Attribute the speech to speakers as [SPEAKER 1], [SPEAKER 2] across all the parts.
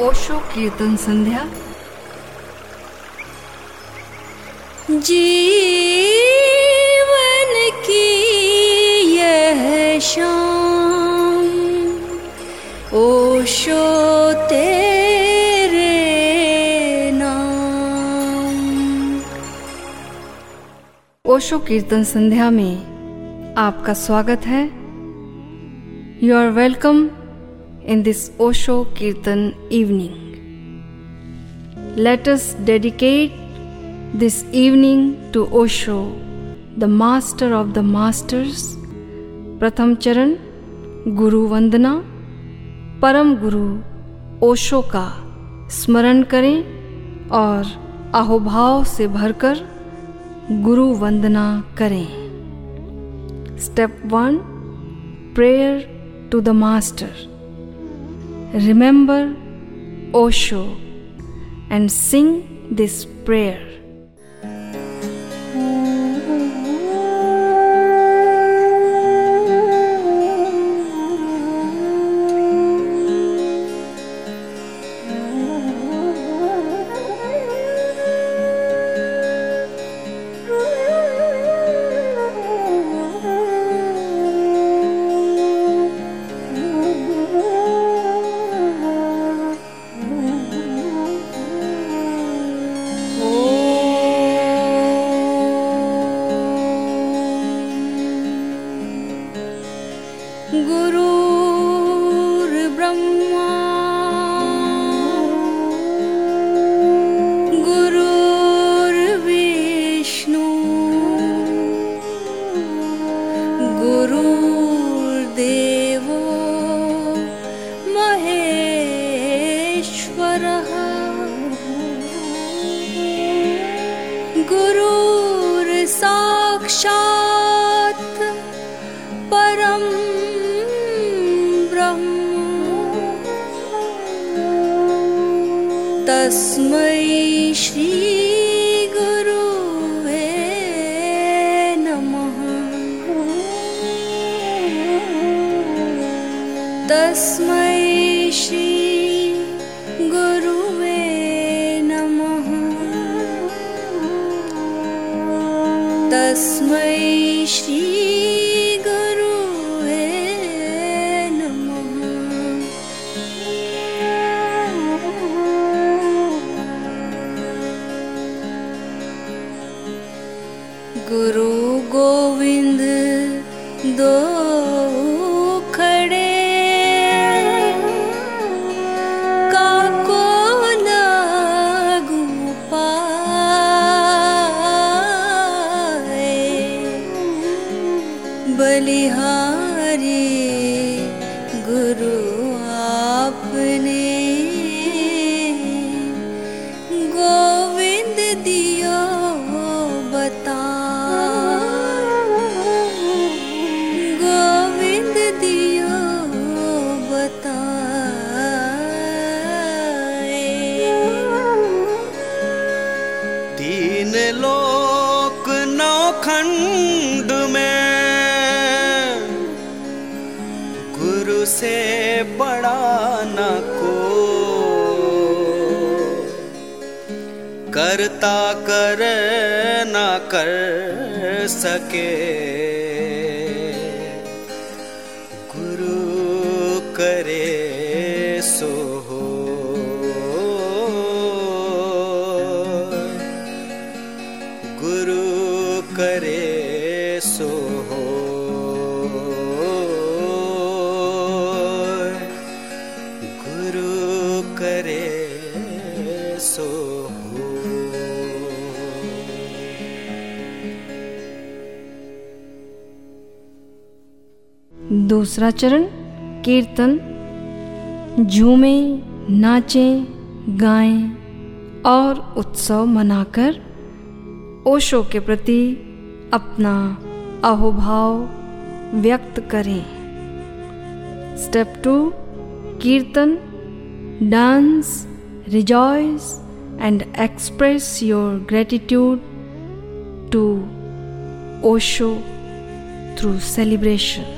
[SPEAKER 1] ओशो कीर्तन संध्या।
[SPEAKER 2] जीवन की यह शाम ओशो तेरे नाम।
[SPEAKER 1] ओशो कीर्तन संध्या में आपका स्वागत है। You are welcome in this Osho kirtan evening let us dedicate this evening to Osho, the master of the masters. प्रथम चरण गुरु वंदना परम गुरु ओशो का स्मरण करें और अहोभाव से भरकर गुरु वंदना करें step one prayer to the master remember Osho and sing this prayer
[SPEAKER 3] तीन लोक नौखंड में गुरु से बड़ा न को। करता कर न कर सके।
[SPEAKER 1] दूसरा चरण, कीर्तन। झूमें, नाचें, गाएँ और उत्सव मनाकर ओशो के प्रति अपना अहोभाव व्यक्त करें। Step two, kirtan. Dance, rejoice and express your gratitude to Osho through celebration.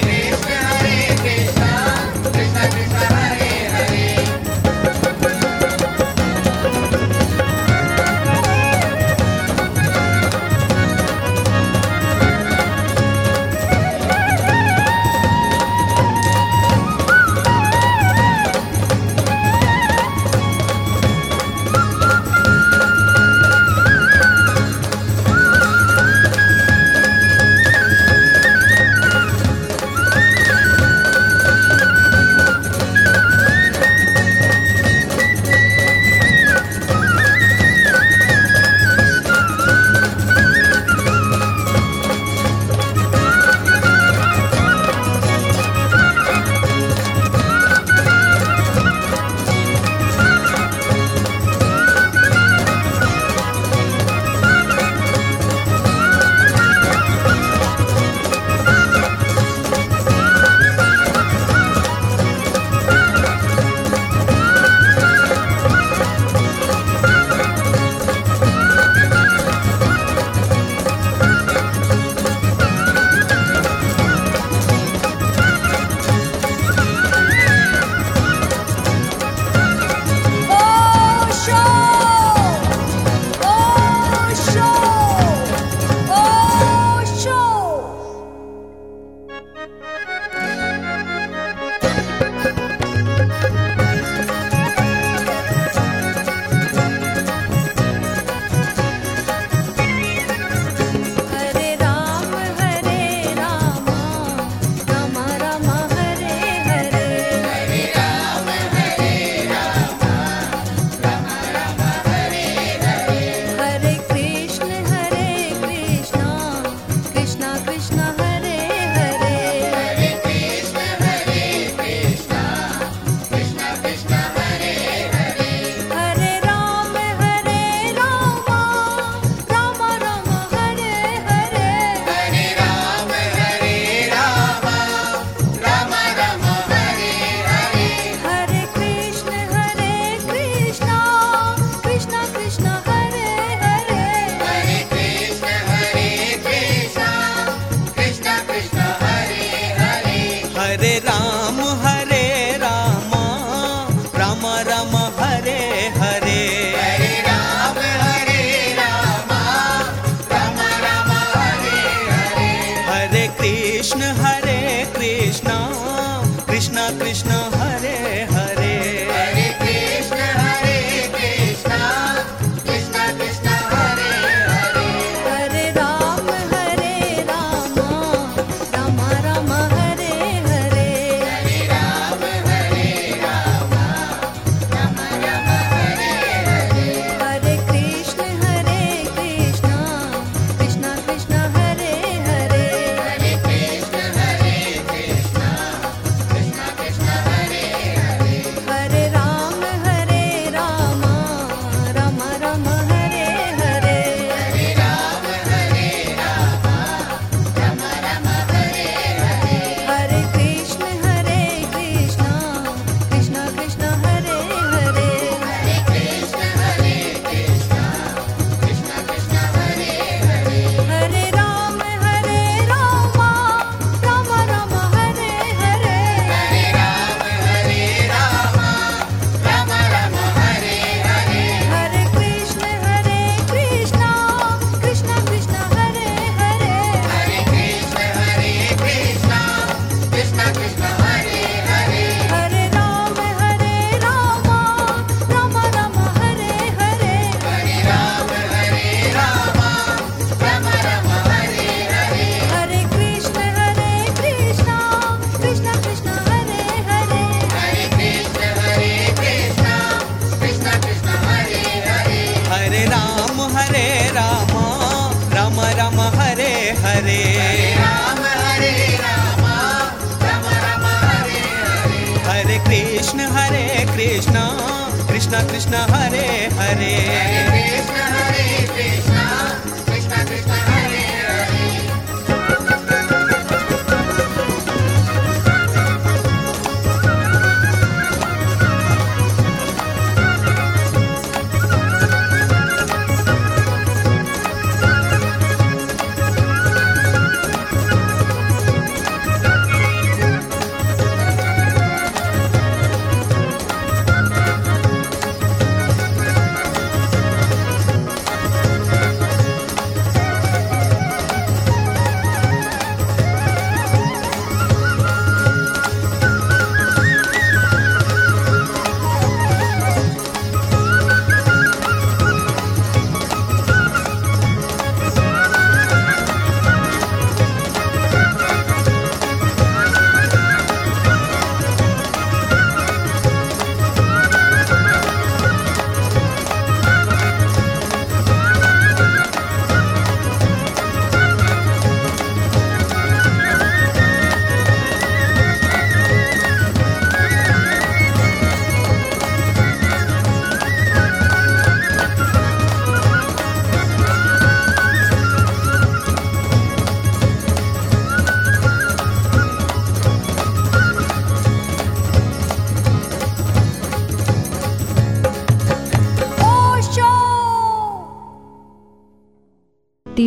[SPEAKER 1] Krishna Hare Hare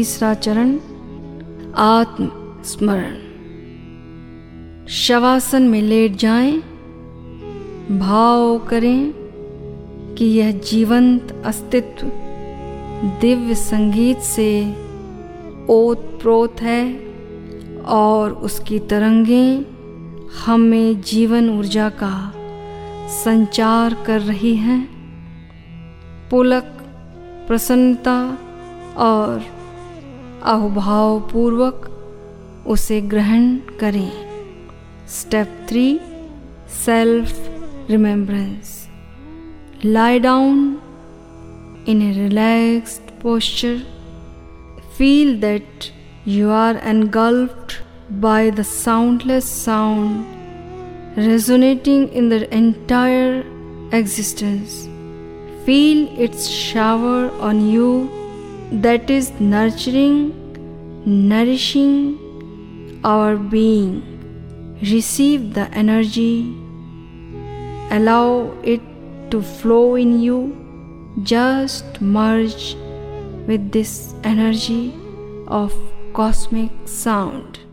[SPEAKER 4] तीसरा चरण आत्म स्मरण शवासन में लेट जाएँ, भाव करें कि यह जीवंत अस्तित्व दिव्य संगीत से ओत प्रोत है और उसकी तरंगें हमें जीवन ऊर्जा का संचार कर रही हैं। पुलक प्रसन्नता और अहुभाव पूर्वक उसे ग्रहण करें। Step three self remembrance lie down in a relaxed posture feel that you are engulfed by the soundless sound resonating in the entire existence feel its shower on you that is nurturing, nourishing our being. Receive the energy, allow it to flow in you. Just merge with this energy of cosmic sound.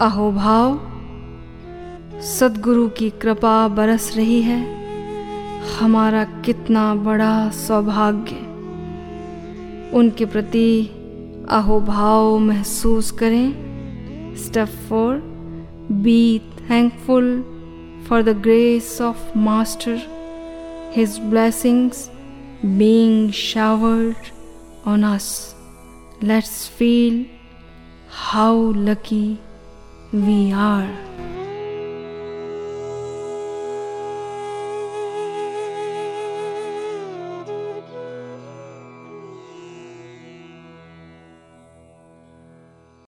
[SPEAKER 4] अहोभाव, सदगुरु की कृपा बरस रही है। हमारा कितना बड़ा सौभाग्य। उनके प्रति अहोभाव महसूस करें। Step four be thankful for the grace of master his blessings being showered on us. Let's feel how lucky we are.